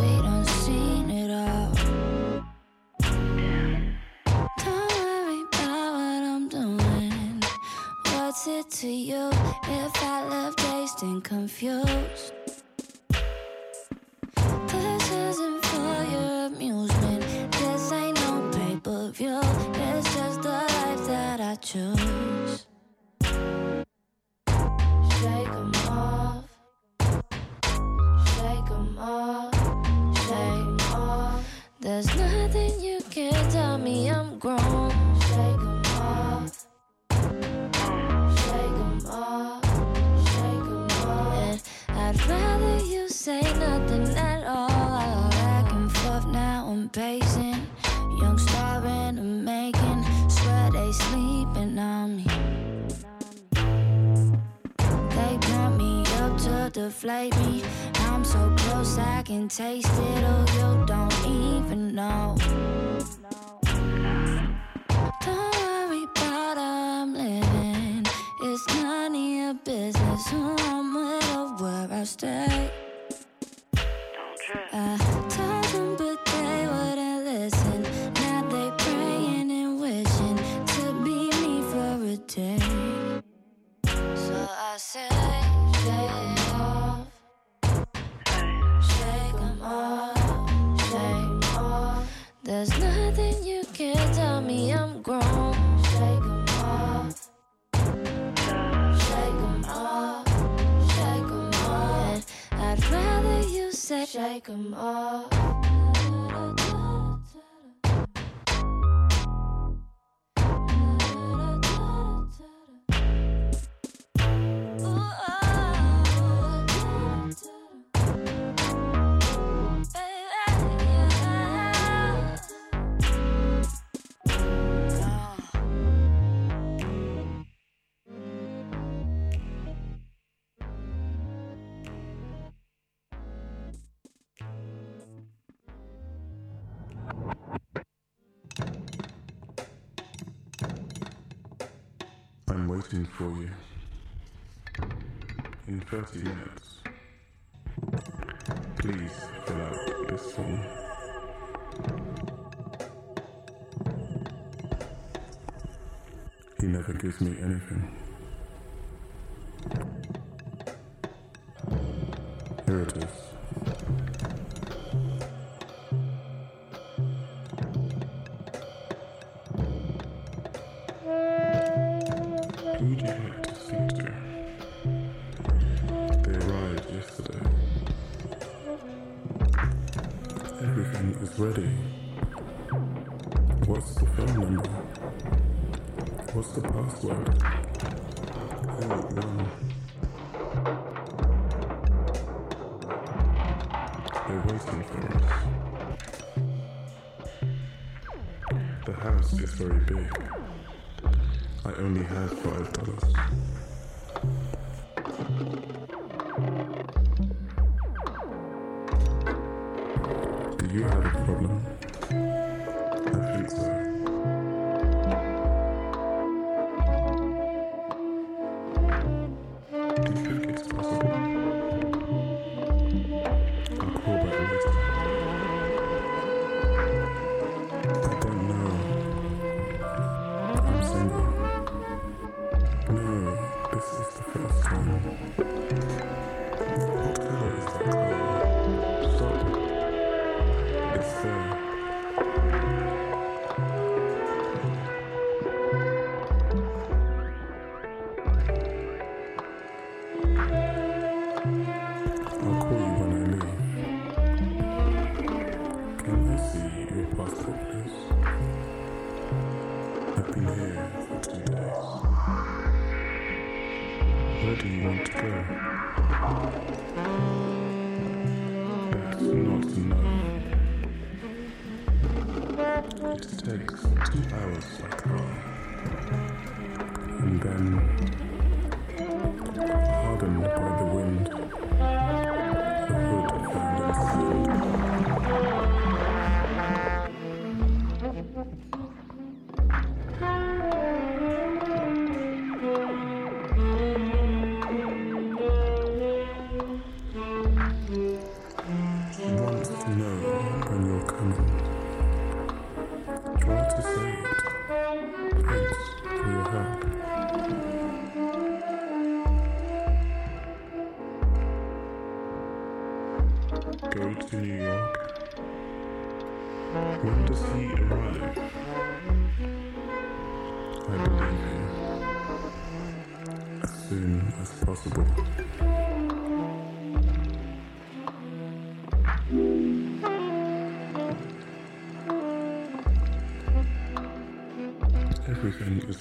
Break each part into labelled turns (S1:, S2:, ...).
S1: we it all. Don't worry about what I'm doing. What's it to you if I love, dazed and confused? like I'm all in
S2: four years. In 30 minutes. Please fill out this form. He never gives me anything. Here it is.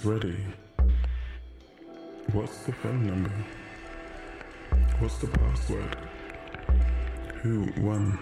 S2: Ready. What's the phone number? What's the password?
S3: Who won?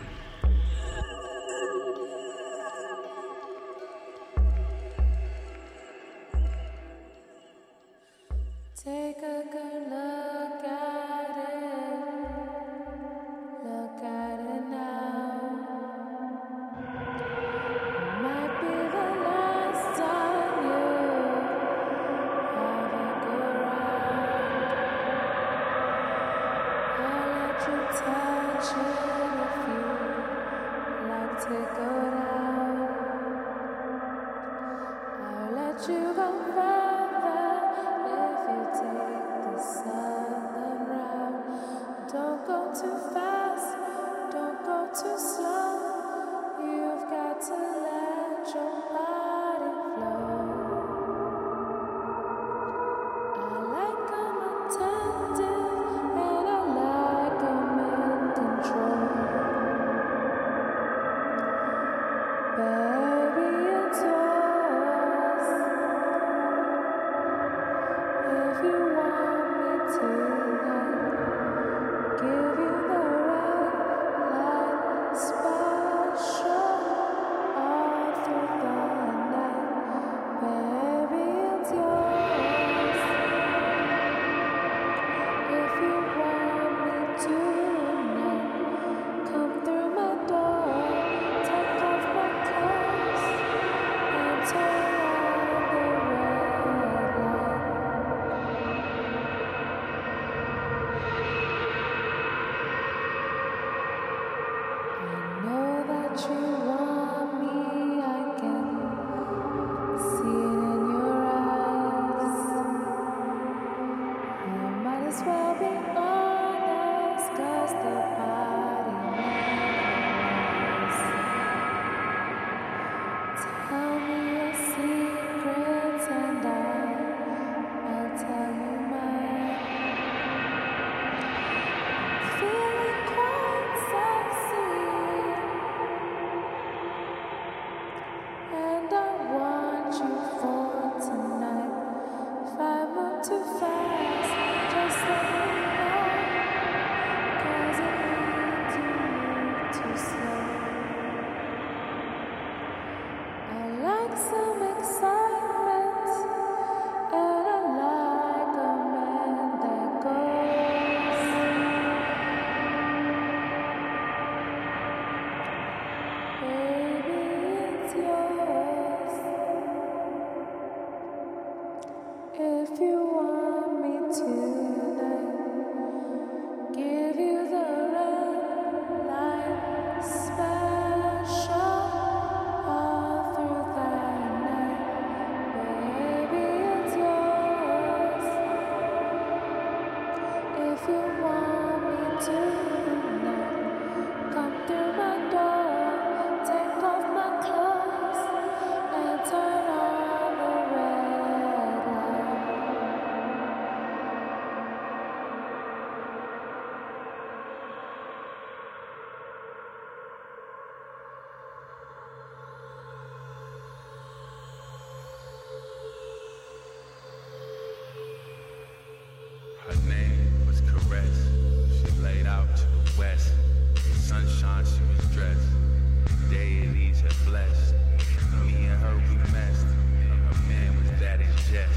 S4: suggest.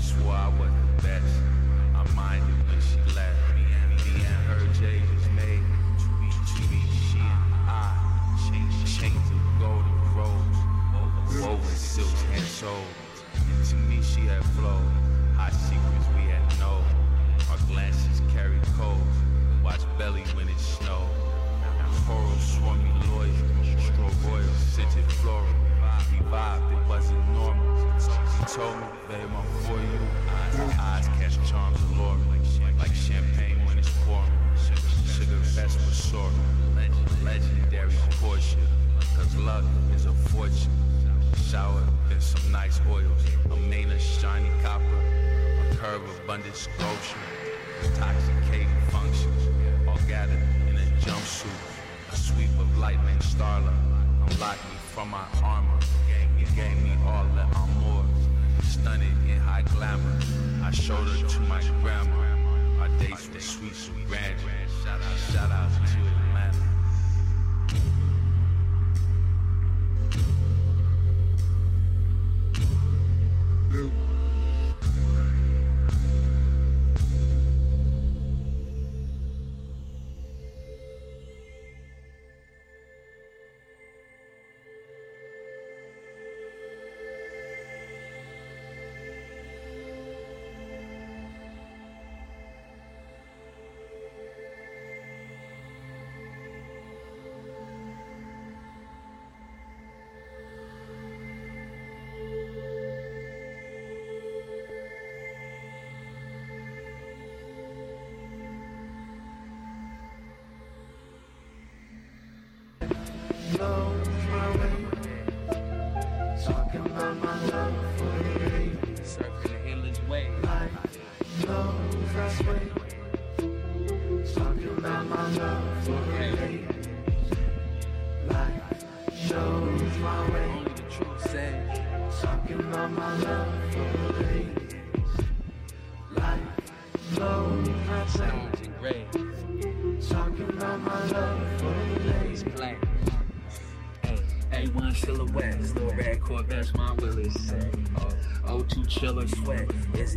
S4: Swear I
S5: was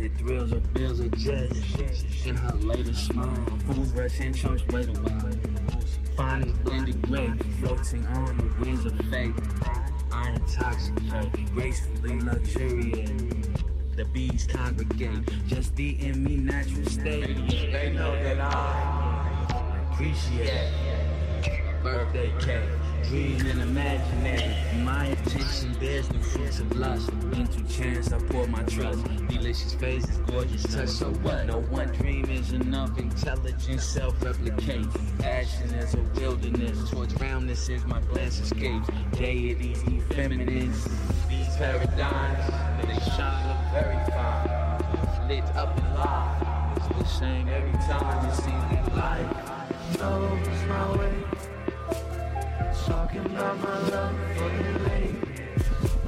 S5: it thrills or bills or jets? In her latest smile, food rush in chunks, wait a while. Fine blended gray, floating on the winds of fate. I intoxicate, gracefully luxuriate. The bees congregate, just the in me natural state. They know that I appreciate birthday cake. Dream and imaginary. My intention bears the fruits of lust. Into chance, I pour my trust. Delicious faces, gorgeous touch. So what? No one dream is enough. Intelligence self-replicates. Action is a wilderness. Towards roundness is my glance escapes. Deities, effeminates. These paradigms, they shine look very fine. Lit up and live. It's the same every time. It seems like life knows my way. Talking about my love for you, lady.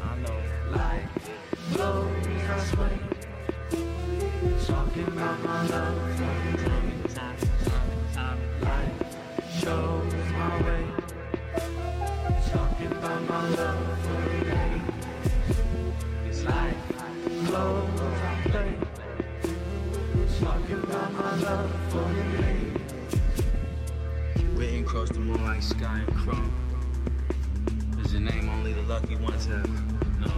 S5: I know. Life flows this way. Talking about my love for you, time. Life shows my way. Talking about my love for you, lady. This life flows I play. Talking about my love for you, lady. Written across the moon like sky and chrome. A the lucky ones have? No.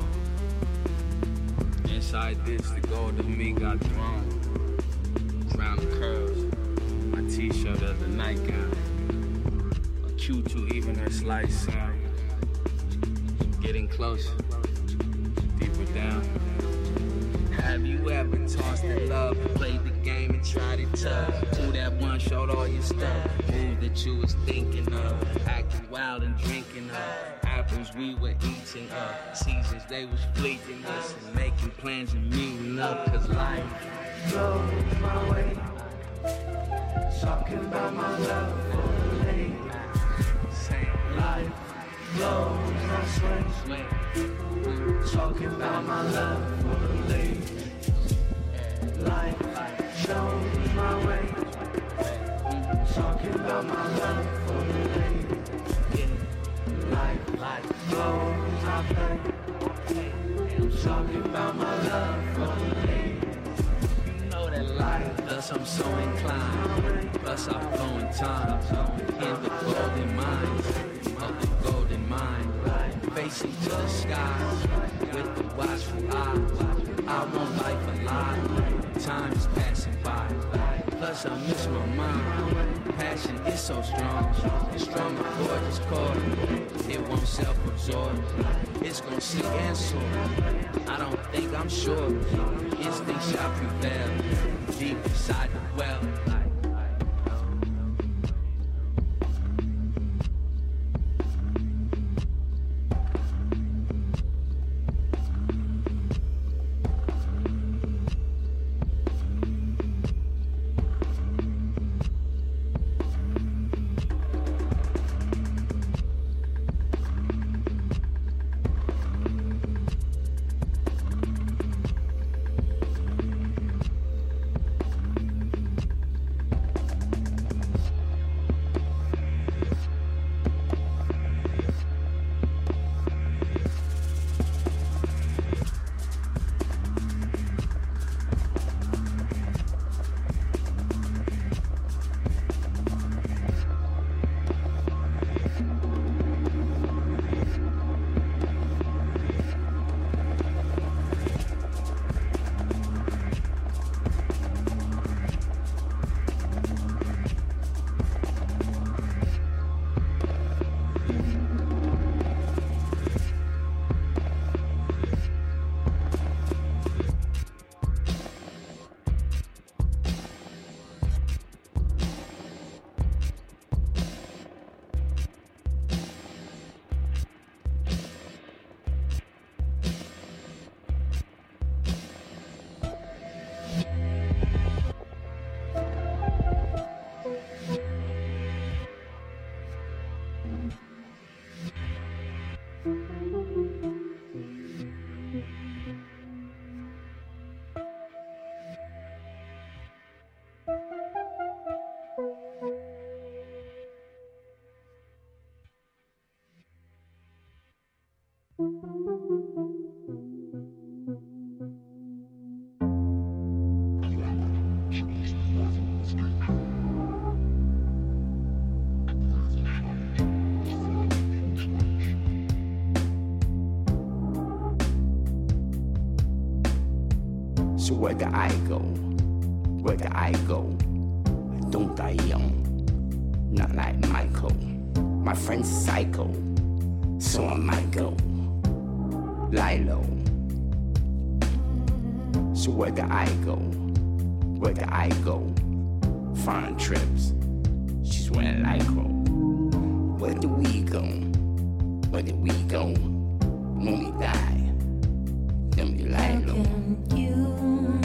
S5: Inside this, the gold of me got thrown. Crown of curls, my t-shirt of the nightgown. A cue to even her slight sound. Getting close, deeper down. Have you ever tossed in love played the game and tried it tough? Who that one showed all your stuff? Move that you was thinking of, acting wild and drinking of. Apples we were eating up, seasons they was fleeting us and making plans and meeting up. Cause life flows my way, talking about my love for the lady. Life flows my way, talking about my love for the lady. Life shows my way. Talking about my love for the lady like bones I play. I'm talking about my love for me. You know that life, thus I'm so inclined. Plus I'm in time, in the golden mind, of the golden mind. Facing to the sky, with the watchful eye. I want life alive, time is passing by miss my mom. Passion is so strong. It's strong, gorgeous chord. It won't self-absorb. It's gonna sink and soar. I don't think I'm sure. Instinct shall prevail. Deep inside the well.
S6: Where the I go, where the I go, don't die young, not like Michael. My friend's psycho, so I might go. Lie low. So where do I go, where do I go, foreign trips, she's wearing lycra. Where do we go? Where do we go when we die? Then we lie low.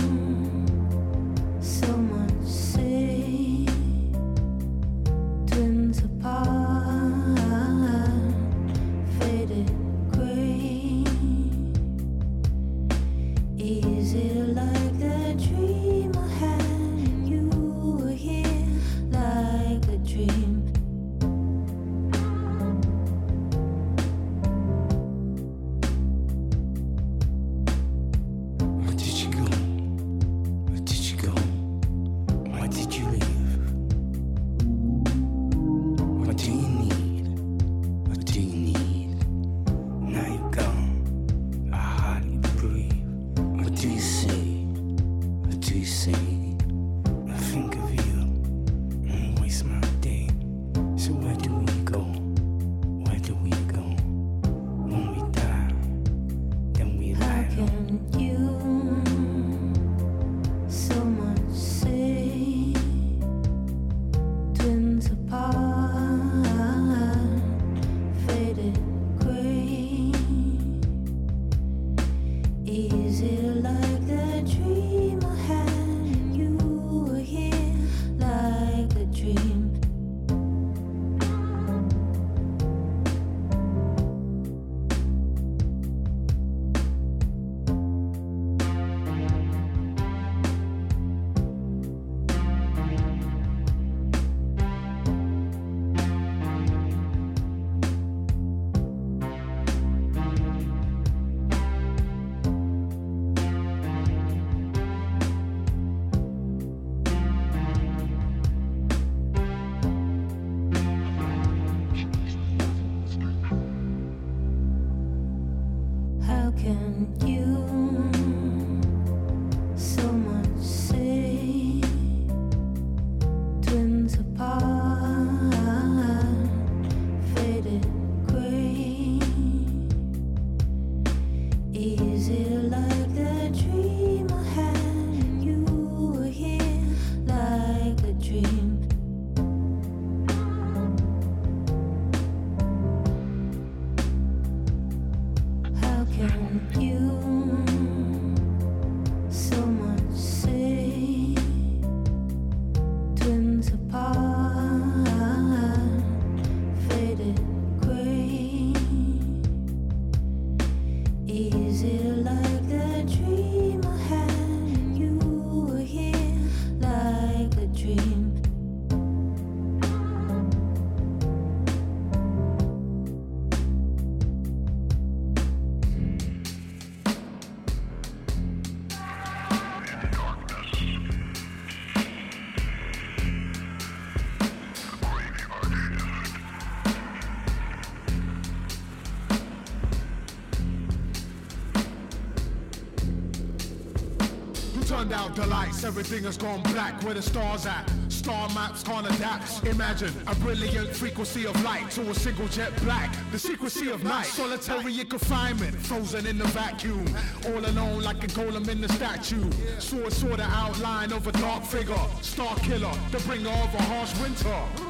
S7: Everything has gone black. Where the stars at? Star maps can't adapt. Imagine a brilliant frequency of light to a single jet black. The secrecy of night, solitary in confinement, frozen in the vacuum. All alone like a golem in the statue. Saw a sort of outline of a dark figure. Star killer, the bringer of a harsh winter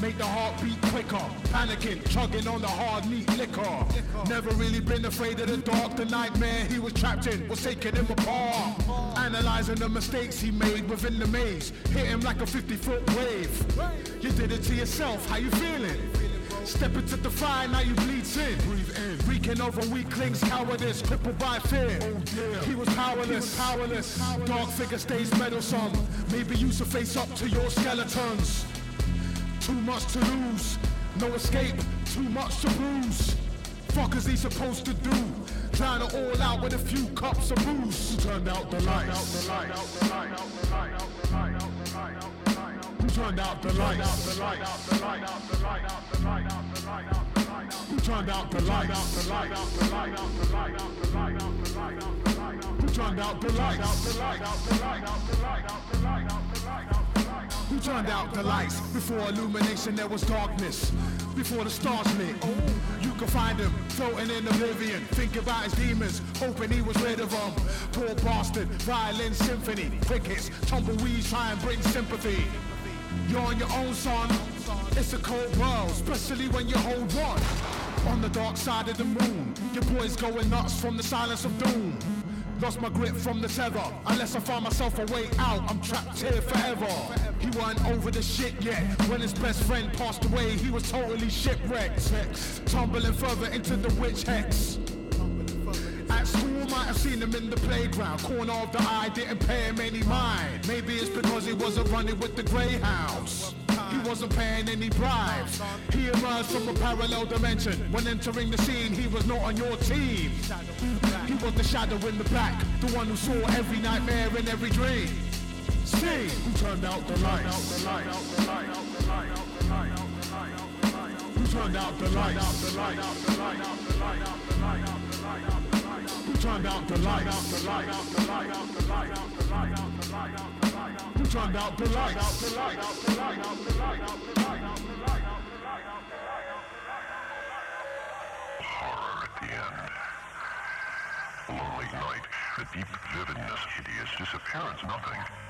S7: make the heart beat quicker. Panicking, chugging on the hard neat liquor. Never really been afraid of the dark. The nightmare he was trapped in was taking him apart. Analyzing the mistakes he made within the maze. Hit him like a 50 foot wave. You did it to yourself, how you feeling? Step into the fire, now you bleed sin. Breathe in. Reeking over weaklings, cowardice, crippled by fear. Oh dear. He was powerless, he was powerless. Dark figure stays meddlesome. Maybe you should face up to your skeletons. Too much to lose, no escape, too much to bruise. Fuck is he supposed to do? Trying to all out with a few cups of booze. Who turned out the lights? Who turned out the lights? Who turned out the lights? Who turned out the lights? Who turned out the lights? Before illumination there was darkness. Before the stars lit. Oh, you can find him floating in oblivion. Think about his demons, hoping he was rid of them. Poor bastard, violin symphony. Crickets, tumbleweeds try and bring sympathy. You're on your own, son. It's a cold world, especially when you hold one. On the dark side of the moon, your boy's going nuts from the silence of doom. Lost my grip from the tether. Unless I find myself a way out, I'm trapped here forever. He wasn't over the shit yet. When his best friend passed away, he was totally shipwrecked. Tumbling further into the witch hex. At school, might have seen him in the playground. Corner of the eye, didn't pay him any mind. Maybe it's because he wasn't running with the greyhounds. He wasn't paying any bribes. He emerged from a parallel dimension. When entering the scene, he was not on your team. He was the shadow in the back, the one who saw every nightmare and every dream. See who turned out the lights. Who turned out the lights? Who turned out the lights? Who turned out the lights? Turned out the lights?
S8: The end. Lonely night, a deep vividness, hideous disappearance, nothing.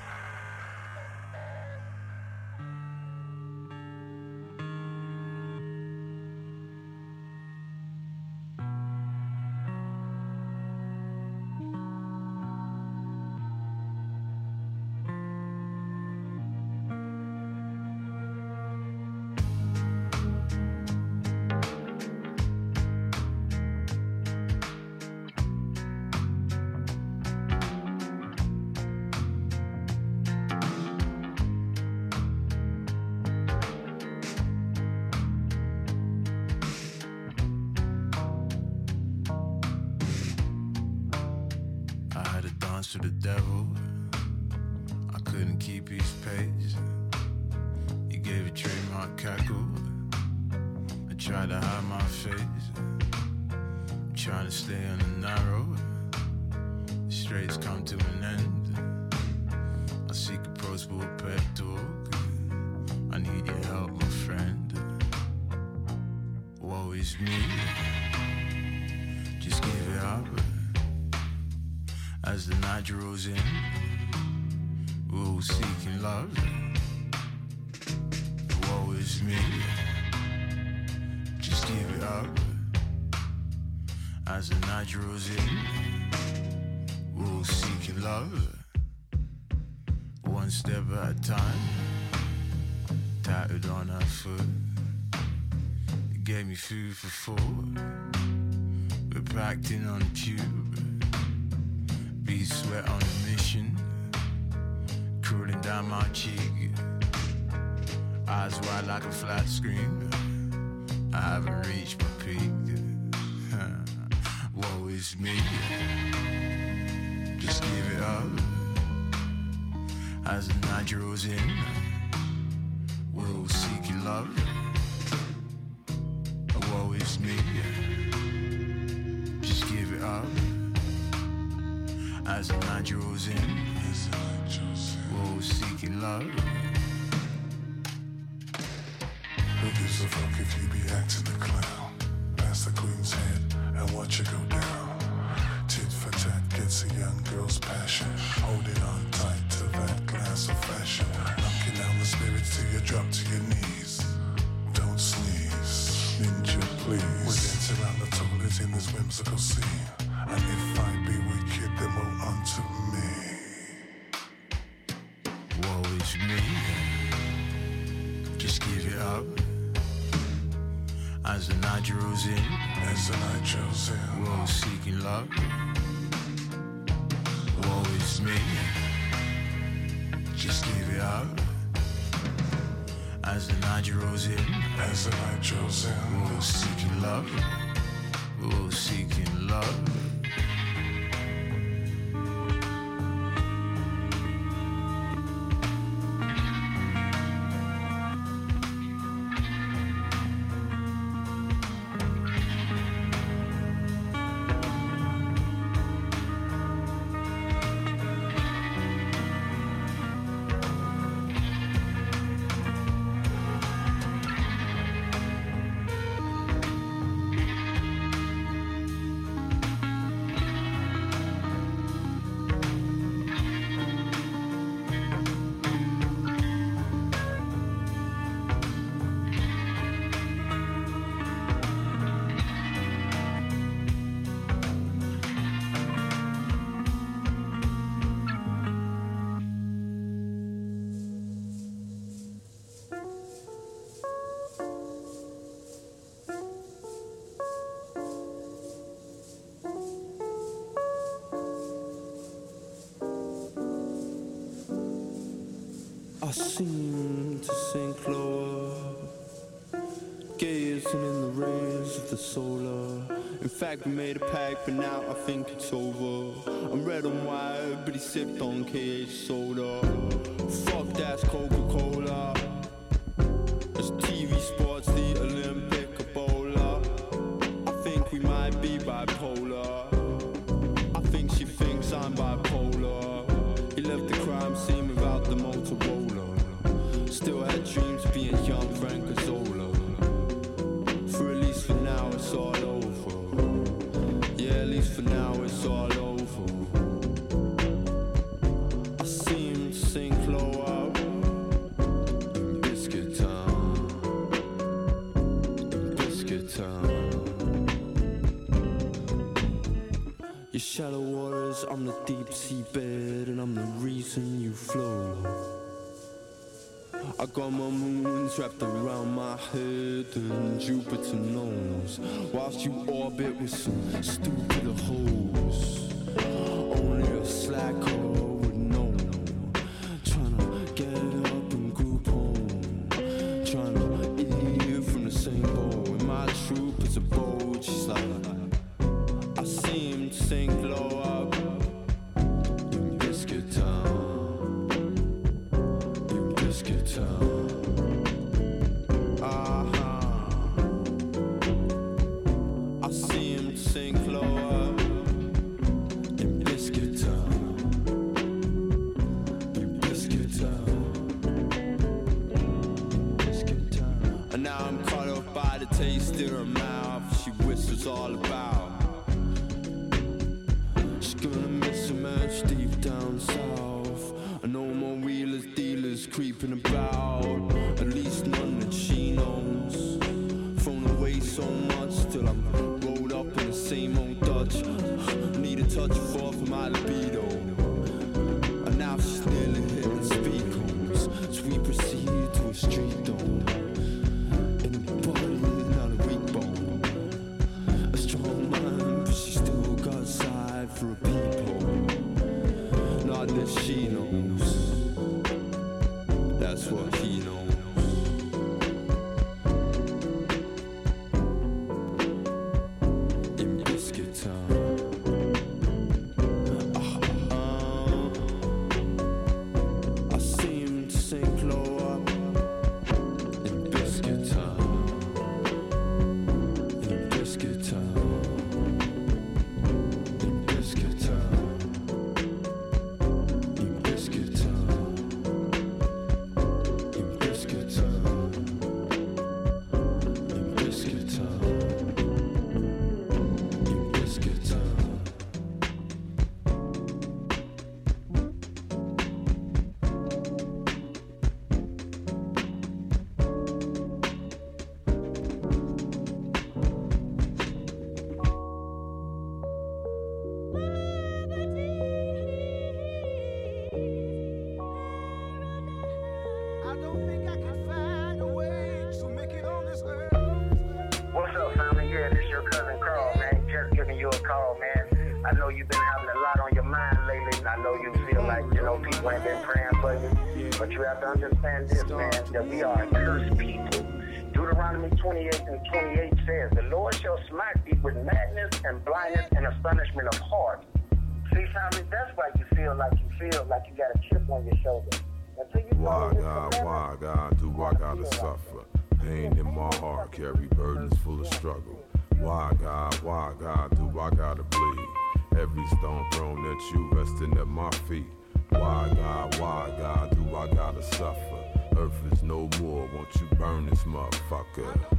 S8: Should've danced to the devil. I couldn't keep his pace. He gave a trademark cackle. I tried to hide my face. I'm trying to stay on the narrow. The straight's come to an end. I seek a prosper pep talk. I need your help, my friend. Woe is me. Just give it up.
S4: As the night draws in, we're all seeking love. Woe is me, just give it up. As the night draws in, we're all seeking love. One step at a time, tattooed on our foot. It gave me food for thought. We're packed in on the tube. Be sweat on a mission. Cooling down my cheek. Eyes wide like a flat screen. I haven't reached my peak. Woe is me. Just give it up. As the night draws in, we'll seek seeking love. Night draws in, we're all seeking love.
S9: Who gives a fuck if you be acting a clown? Pass the queen's head and watch it go down. Tit for tat gets a young girl's passion. Holding on tight to that glass of fashion. Knocking down the spirits till you drop to your knees. Don't sneeze, ninja please. We dance around the toilet in this whimsical scene. And if
S4: As the night draws in,
S9: As the night draws in,
S4: we're all seeking love. Woe is me. Just give it up. As the night draws in,
S9: as the night draws in,
S4: we're all seeking love. We're all seeking love.
S10: He sipped on KH soda. Fuck that's Coca Cola. It's TV sports, the deep sea bed, and I'm the reason you flow. I got my moons wrapped around my head, and Jupiter knows. Whilst you orbit with some stupid hoes, Need a touch of off my libido.
S11: You feel like you got a chip on your shoulder.
S12: Why, God, why, God, do I gotta suffer? Pain in my heart, carry burdens full of struggle. Why, God, why, God, do I gotta bleed? Every stone thrown at you, resting at my feet. Why, God, why, God, do I gotta suffer? Earth is no more, won't you burn this motherfucker?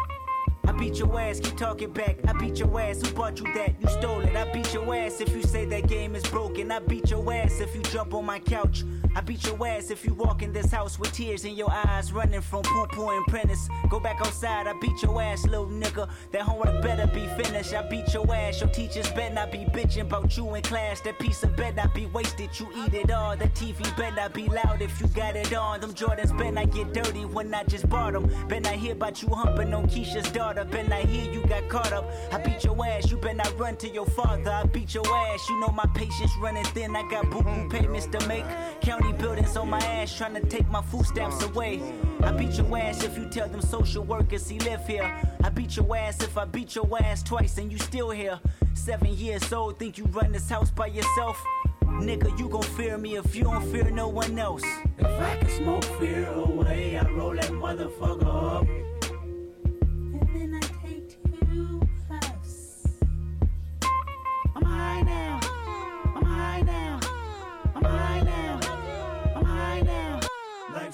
S13: beat your ass, keep talking back. I beat your ass, who bought you that? You stole it. I beat your ass if you say that game is broken. I beat your ass if you jump on my couch. I beat your ass if you walk in this house with tears in your eyes, running from poo poo and prentice. Go back outside, I beat your ass, little nigga. That homework better be finished. I beat your ass, your teachers better not be bitching about you in class. That piece of better not be wasted, you eat it all. The TV better not be loud if you got it on. Them Jordans better not get dirty when I just bought them. Better not hear about you humping on Keisha's daughter. Better not hear you got caught up. I beat your ass, you better not run to your father. I beat your ass, you know my patience running thin. I got boo boo mm-hmm. payments to make. County buildings on my ass trying to take my food stamps away. I beat your ass if you tell them social workers he live here. I beat your ass if I beat your ass twice and you still here. Seven years old, think you run this house by yourself? Nigga, you gon' fear me if you don't fear no one else.
S14: If I can smoke fear oh, away, I roll that motherfucker up.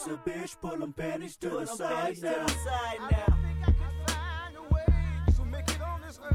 S14: Life's a bitch, pull them panties to the side now.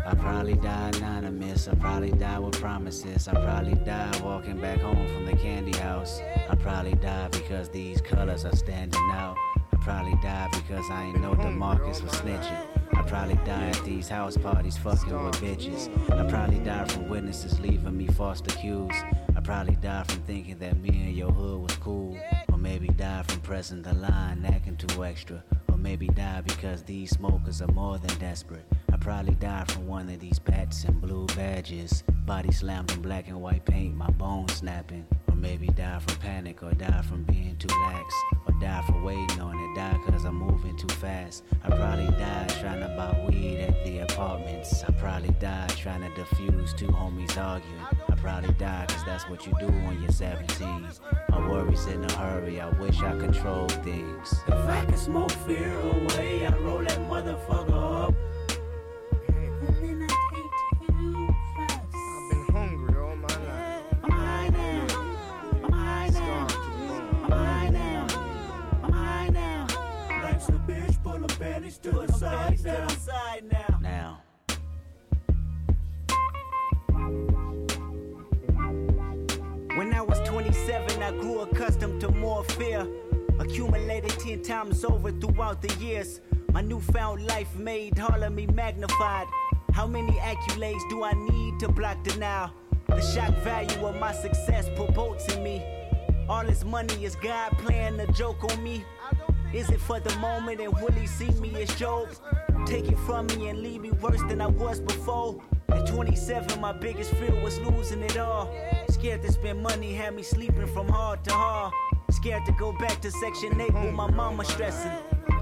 S15: I probably die anonymous. I probably die with promises. I probably die walking back home from the candy house. I probably die because these colors are standing out. I probably die because I ain't know Demarcus was snitching. I probably die at these house parties fucking with bitches. I probably die from witnesses leaving me false accused. I probably die from thinking that me and your hood was cool. Maybe die from pressing the line, acting too extra. Or maybe die because these smokers are more than desperate. I probably die from one of these bats and blue badges. Body slammed in black and white paint, my bones snapping. Or maybe die from panic, or die from being too lax. Die for waiting on it, die cause I'm moving too fast. I probably died trying to buy weed at the apartments. I probably died trying to defuse two homies arguing. I probably died cause that's what you do when you're 17. I worry in a hurry. I wish I controlled things.
S14: If I could smoke fear away, I'd roll that motherfucker to the side now. Side now.
S15: Now.
S13: When I was 27, I grew accustomed to more fear. Accumulated 10 times over throughout the years. My newfound life made all of me magnified. How many accolades do I need to block denial? The shock value of my success promotes in me. All this money is God playing a joke on me. Is it for the moment and will he see me as Job? Take it from me and leave me worse than I was before. At 27, my biggest fear was losing it all. Scared to spend money, had me sleeping from hard to hard. Scared to go back to Section 8 with my mama stressing.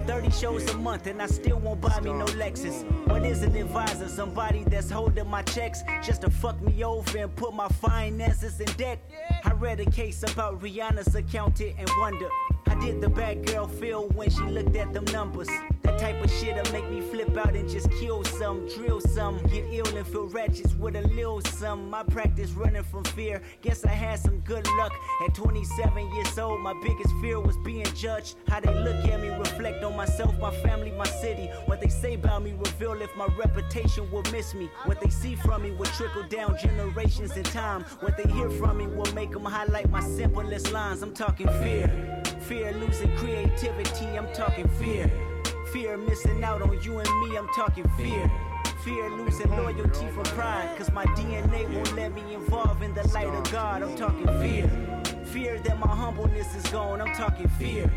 S13: 30 shows a month and I still won't buy me no Lexus. What is an advisor? Somebody that's holding my checks just to fuck me over and put my finances in debt. I read a case about Rihanna's accountant and wonder how did the bad girl feel when she looked at them numbers? That type of shit'll make me flip out and just kill some, drill some, get ill and feel ratchets with a little some. My practice running from fear. Guess I had some good luck. At 27 years old, my biggest fear was being judged. How they look at me, reflect on myself, my family, my city. What they say about me reveal if my reputation will miss me. What they see from me will trickle down generations in time. What they hear from me will make them highlight my simplest lines. I'm talking fear. Fear losing creativity, I'm talking fear. Fear missing out on you and me, I'm talking fear. Fear losing loyalty for pride, cause my DNA won't let me involve in the light of God, I'm talking fear. Fear that my humbleness is gone, I'm talking fear.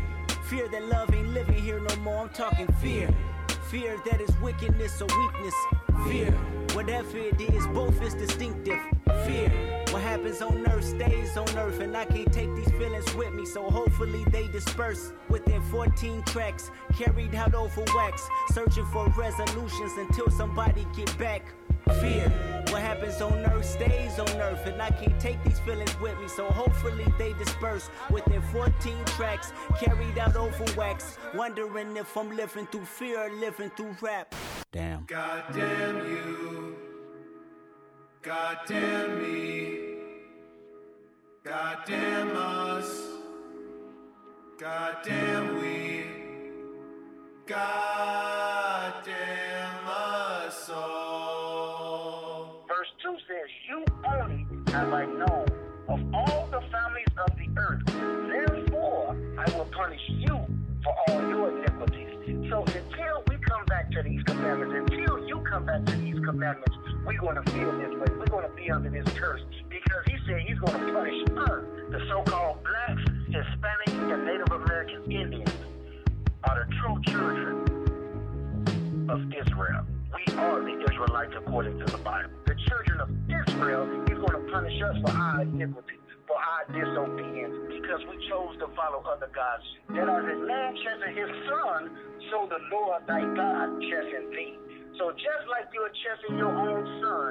S13: Fear that love ain't living here no more, I'm talking fear. Fear that is wickedness or weakness. Fear, whatever it is, both is distinctive. Fear, happens on earth stays on earth, and I can't take these feelings with me, so hopefully they disperse within 14 tracks, carried out over wax, searching for resolutions until somebody get back. Fear, what happens on earth stays on earth, and I can't take these feelings with me, so hopefully they disperse within 14 tracks, carried out over wax, wondering if I'm living through fear or living through rap.
S15: Damn.
S16: God damn you. God damn me. God damn us. God damn we. God damn us all.
S11: Verse 2 says, You only have I known of all the families of the earth. Therefore, I will punish you for all your iniquities. So until we come back to these commandments, until you come back to these commandments, we're going to feel this way. We're going to be under this curse because he said he's going to punish us, the so-called blacks, Hispanics, and Native American Indians are the true children of Israel. We are the Israelites according to the Bible. The children of Israel, he's going to punish us for our iniquity, for our disobedience, because we chose to follow other gods. That as a man chasing his son, so the Lord thy God chasing thee. So just like you're chasing your own son,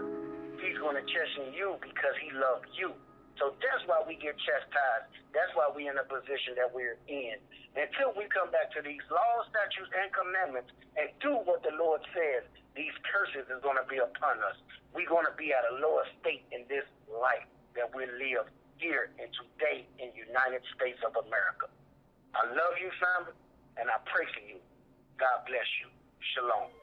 S11: he's going to chasten you because he loved you. So that's why we get chastised. That's why we're in the position that we're in. Until we come back to these laws, statutes, and commandments and do what the Lord says, these curses is going to be upon us. We're going to be at a lower state in this life that we live here and today in United States of America. I love you, family, and I pray for you. God bless you. Shalom.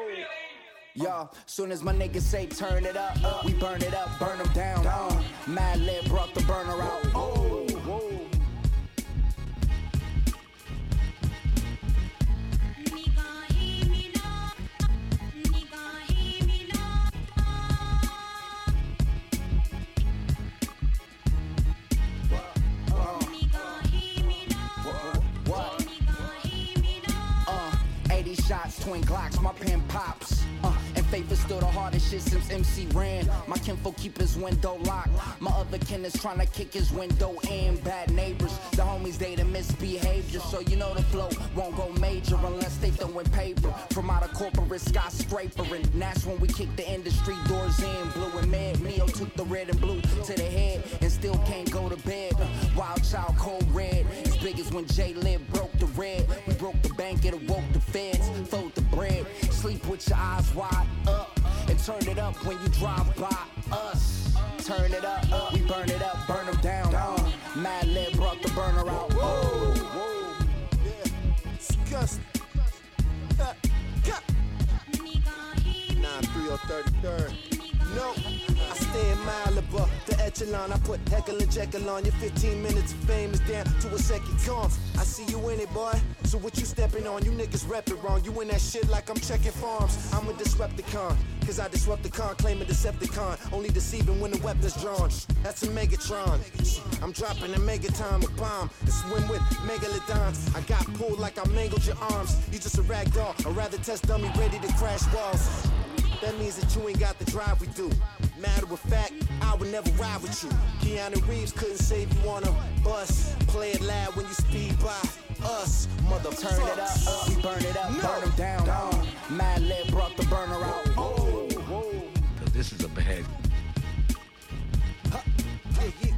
S17: Yeah, soon as my niggas say turn it up, we burn it up, burn them down. down. Madlib brought the burner out. Oh, kinfolk keep his window locked. My other kin is trying to kick his window in. Bad neighbors, the homies they the misbehavior. So you know the flow won't go major unless they throwing paper from out of corporate skyscraper. And that's when we kick the industry doors in. Blue and mad, Neo took the red and blue to the head and still can't go to bed. Wild child, cold red, as big as when Jaylib broke the red. We broke the bank, it awoke the feds, fold the bread. Sleep with your eyes wide up and turn it up when you drive by us. Turn it up, up. we burn it up, burn them down. down. Madlib brought the burner out. Whoa, whoa,
S18: yeah. Disgusting. Uh, 9 3 or 33rd. No, I stay in Malibu, echelon. I put Heckle and Jeckle on. Your 15 minutes of fame is down to a second come. I see you in it, boy. So what you stepping on? You niggas rep it wrong. You in that shit like I'm checking farms. I'm a Disrupticon. Cause I disrupt the con, claim a Decepticon. Only deceiving when the weapon's drawn. That's a Megatron. I'm dropping a megaton, bomb to swim with megalodons. I got pulled like I mangled your arms. You just a rag doll, a rather test dummy ready to crash walls. That means that you ain't got the drive we do. Matter of fact, I would never ride with you. Keanu Reeves couldn't save you on a bus. Play it loud when you speed by us, mother.
S17: Turn it up, up, we burn it up, no. burn them down. down. Uh, Madlib brought the burner out. Oh,
S19: whoa. This is a bad.
S18: Huh. Yeah, yeah.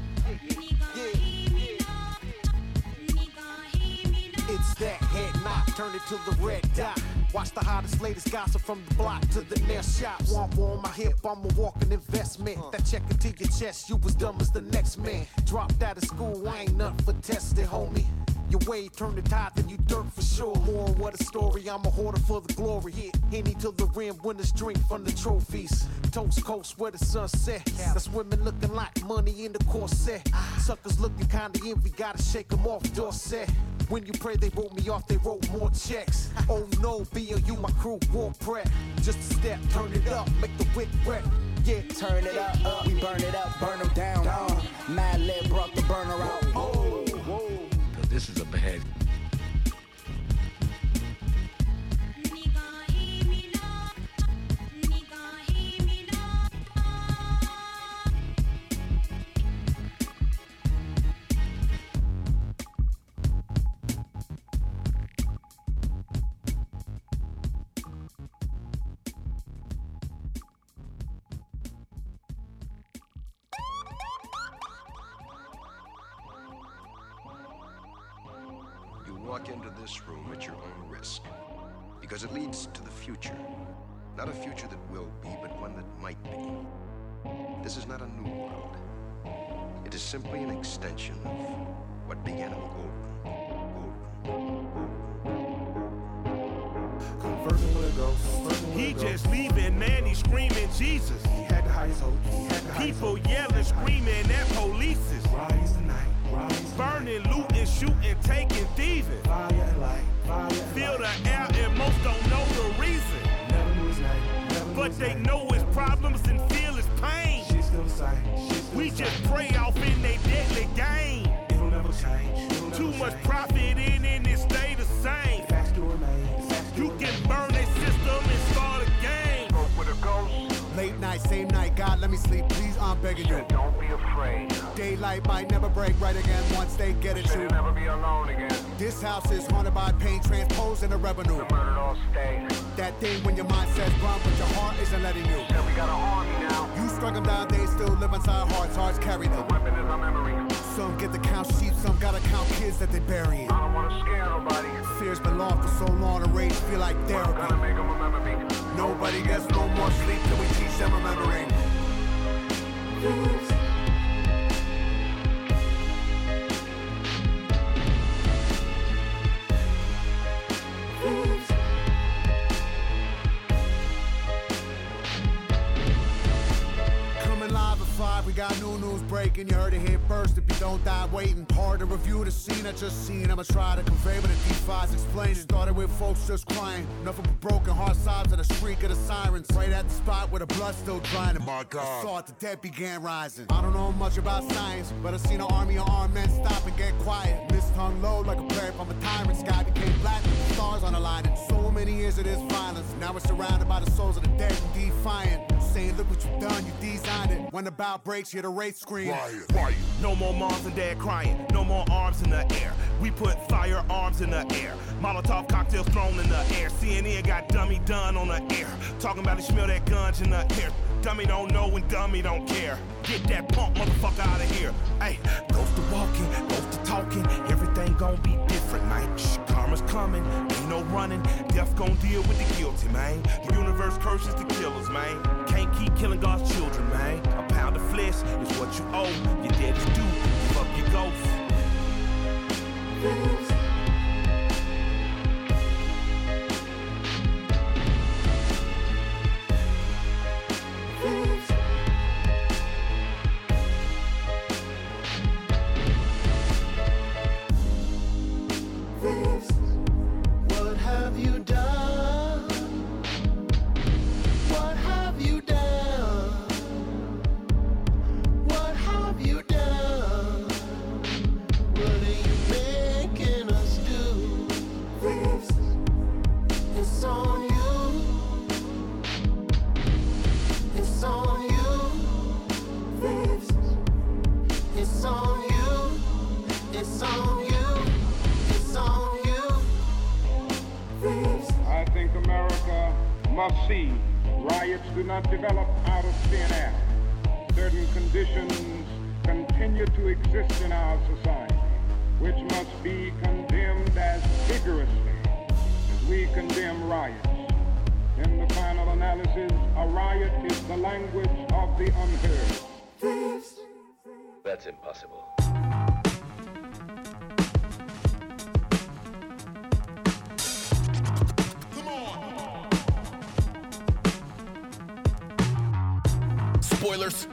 S18: It's that head knock, turn it to the red dot. Watch the hottest, latest gossip from the block to the next shot. Womp on my hip, I'm a walking investment. That check into your chest, you was dumb as the next man. Dropped out of school, I ain't nothing for testing, homie. Your wave turned the tide, then you dirt for sure. More what a story, I'm a hoarder for the glory. Hit Henny to the rim, winners drink from the trophies. Toast coast where the sun set. That's women looking like money in the corset. Suckers looking kinda envy, gotta shake them off, Dorset. When you pray they wrote me off, they wrote more checks. Oh no, BLU, my crew, war prep. Just a step, turn it up, make the wick wet. Yeah,
S17: turn it up, up, we burn it up, burn them down. down. Madlib brought the burner out. Oh.
S19: This is a bad
S20: Jesus.
S14: He had the highest hope. He had the
S20: People yelling, screaming at polices.
S14: Rise the night.
S20: Burning, looting, shooting, taking, thieving.
S14: Fire and light, fire and
S20: Feel the air and most don't know the reason.
S14: Never knew his name, never
S20: but they
S14: name.
S20: know his problems and feel his pain.
S14: Shit still the same. Shit still
S20: We just pray off in they deadly game.
S14: It'll never change. It'll never
S20: Too much
S14: change.
S20: profit
S7: night, God, let me sleep, please, I'm begging you.
S16: Don't be afraid.
S7: Daylight might never break right again once they get it
S16: You'll never be alone again.
S7: This house is haunted by pain, transposed into revenue.
S16: The murdered all stay.
S7: That thing when your mind says run, but your heart isn't letting you.
S16: Yeah, we got an army now.
S7: You struck them down, they still live inside hearts, hearts carry them.
S16: The weapon is our memory.
S7: Some get to count sheep, some gotta count kids that they burying.
S16: I don't wanna scare nobody.
S7: Fears been long for so long, the rage feel like therapy.
S16: gonna make them remember me.
S7: Nobody gets no more sleep till we teach them remembering. Coming we got new news breaking. You heard it here first. If you don't die waiting, hard to review the scene I just seen. I'ma try to convey what the D5's explaining. Started with folks just crying, nothing but broken heart sobs and a shriek of the sirens. Right at the spot where the blood still drying. And
S14: My God.
S7: I saw it, the dead began rising. I don't know much about science, but I seen an army of armed men stop and get quiet. Mist
S21: hung low like a prayer from a tyrant. Sky became black, stars on the line. And so many years of this violence. Now we're surrounded by the souls of the dead and defiant. Saying, look what you done, you designed it. When the bow breaks, hear the race scream.
S20: Riot, riot. No more moms and dad crying. No more arms in the air. We put firearms in the air. Molotov cocktails thrown in the air. CNN got dummy done on the air. Talking about it, smell that guns in the air. Dummy don't know and dummy don't care. Get that punk motherfucker out of here. Hey, ghost to walking, ghost to talking. Everything gon' be different, man. Shh, karma's coming, ain't no running. Death gon' deal with the guilty, man. The universe curses the killers, man. Keep killing God's children, man. A pound of flesh is what you owe. Your dead due, give up your ghost.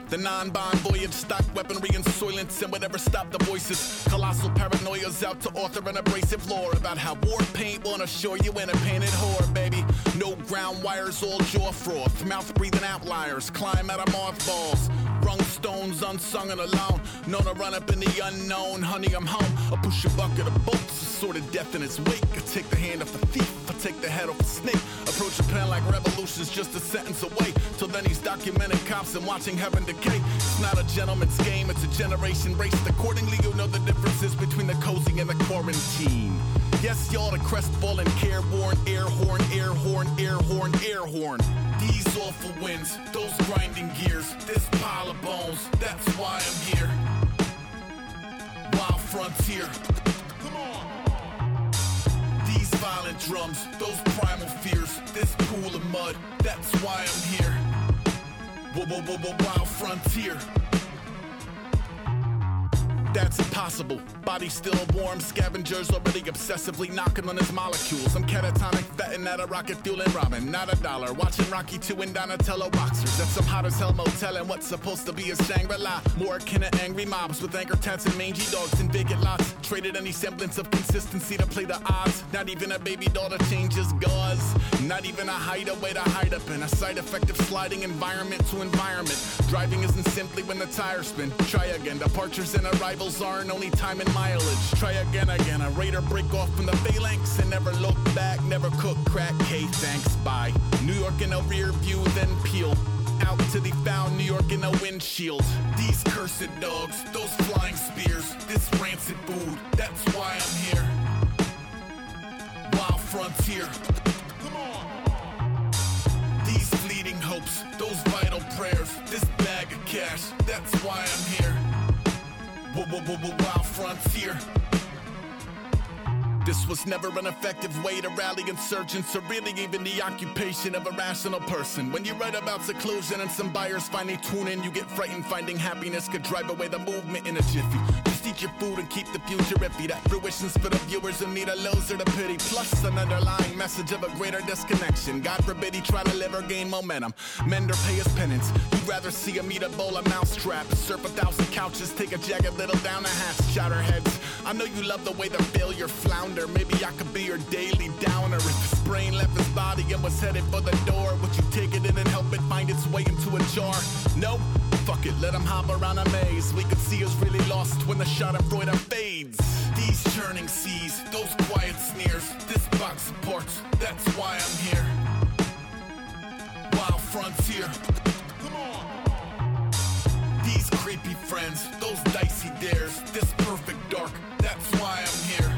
S22: The
S23: non-bond voyage, stock weaponry and Soylent, and whatever stop the voices. Colossal paranoia's out to author an abrasive lore about how war paint won't assure you in a painted whore, baby. No ground wires, all jaw froth, mouth breathing outliers, climb out of mothballs. Rung stones, unsung and alone. Known to run up in the unknown. Honey, I'm home. I'll push a bucket of bolts. A sort of death in its wake. I take the hand off the thief. I take the head off the snake. Approach a pen like revolution's just a sentence away. Till then, he's documenting cops and watching heaven decay. It's not a gentleman's game, it's a generation race. Accordingly, you'll know the differences between the cozy and the quarantine. Yes, y'all, the crestfallen, careworn, air horn, air horn, air horn, air horn. These awful winds, those grinding gears, this pile of bones, that's why I'm here. Frontier. These violent drums, those primal fears, this pool of mud, that's why I'm here. Whoa, whoa, whoa, whoa, wild frontier. That's impossible. Body still warm, scavengers already obsessively knocking on his molecules. I'm catatonic, fetting at a rocket fueling ramen, not a dollar. Watching Rocky 2 and Donatello boxers. That's some hot as hell motel and what's supposed to be a Shangri-La. More akin to angry mobs with anchor tats and mangy dogs and vacant lots. Traded any semblance of consistency to play the odds. Not even a baby daughter changes gauze. Not even a hideaway to hide up in. A side effect of sliding environment to environment. Driving isn't simply when the tires spin. Try again. Departures and arrivals aren't only time and mileage. Try again, again. A raider break off from the phalanx and never look back. Never cook crack. K, thanks. Bye. New York in a rear view, then peel. Out to the found New York in a windshield. These cursed dogs, those flying spears, this rancid food. That's why I'm here. Wild frontier. Come on. These fleeting hopes, those vital prayers, this bag of cash. That's why I'm here. Wild frontier. This was never an effective way to rally insurgents, or really even the occupation of a rational person. When you write about seclusion and some buyers finally tune in, you get frightened finding happiness could drive away the movement in a jiffy. Just eat your food and keep the future iffy. That fruition's for the viewers who need a loser to pity. Plus an underlying message of a greater disconnection. God forbid he try to live or gain momentum. Mend or pay his penance. You'd rather see him eat a bowl of mousetrap, surf a thousand couches, take a jagged little down the hatch, chowder heads. I know you love the way the failure flounder. Maybe I could be your daily downer. If his brain left his body and was headed for the door, would you take it in and help it find its way into a jar? No? Fuck it, let him hop around a maze. We could see us really lost when the Schadenfreude fades. These churning seas, those quiet sneers, this box supports, that's why I'm here. Wild frontier. These creepy friends, those dicey dares, this perfect dark, that's why I'm here.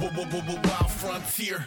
S23: Wild frontier.